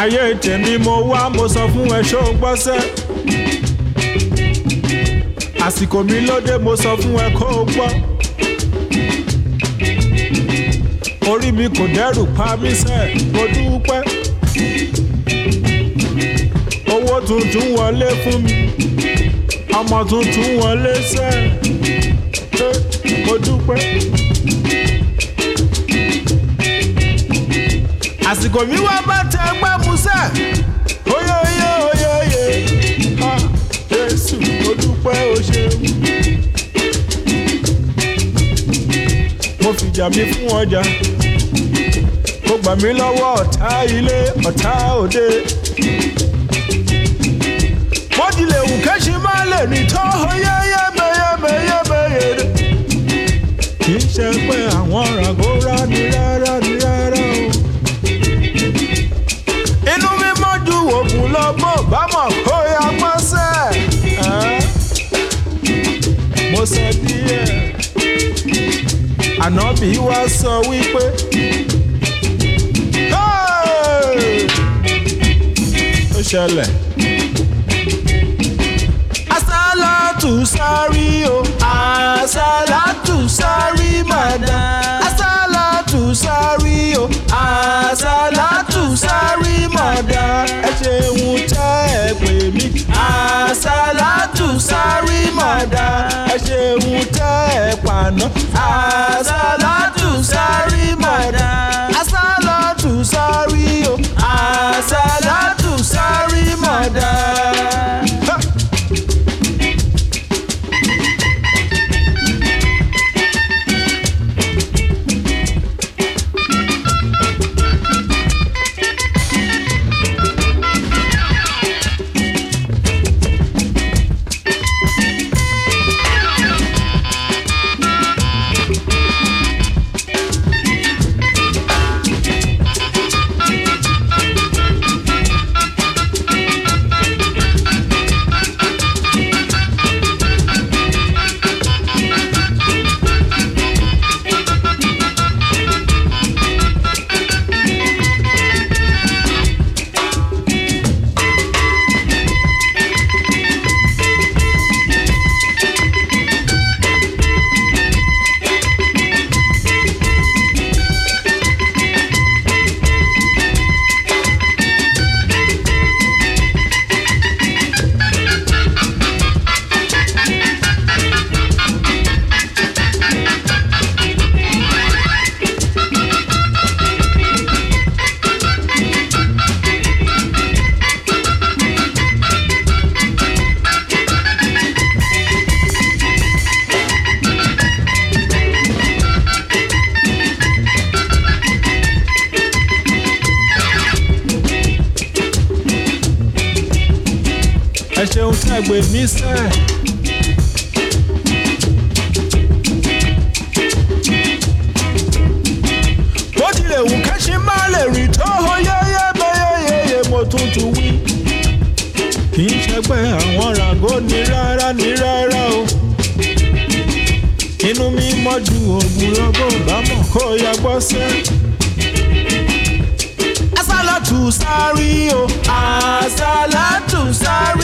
ayé tèmi mo wá mo sọ fún ẹ ṣó ń gbọ́sẹ́ àsìkò mi lóde mo sọ fún ẹ kó o gbọ́ orí mi kò dẹ́rù pa mí sẹ́ mo dúpẹ́ owó tuntun wọlé fún mi ọmọ tuntun wọlé sẹ́ mo dúpẹ́. àsìkò mi wá bá tẹ ẹgbẹ́ musẹ́ oyè oyè oyè ha Jésù mo dúpẹ́ o ṣeun. mo fìjà mi fún ọjà mo gbà mí lọ́wọ́ ọ̀tá ilé ọ̀tá òde bó tilẹ̀ wù má lè ní tó sọ díẹ̀ ànábì wa sọ wípé. ó ṣẹlẹ̀. asálàtù sáré o asálàtù sáré màdá. man. As tẹ̀gbẹ̀ mí sẹ́. bó tilẹ̀ wù kẹ́sí má lè rí tó hó yẹ́yẹ́ bẹ́yẹ́yẹ́ mo tún tún wí. kì í ṣẹgbẹ́ àwọn ràgó ní rárá ní rárá o. inú mi mọ́ ju òògùn lọ́gbọ́n bá mọ̀ kó yá gbọ́ sẹ́ asálàtù sáré o asálàtù sáré.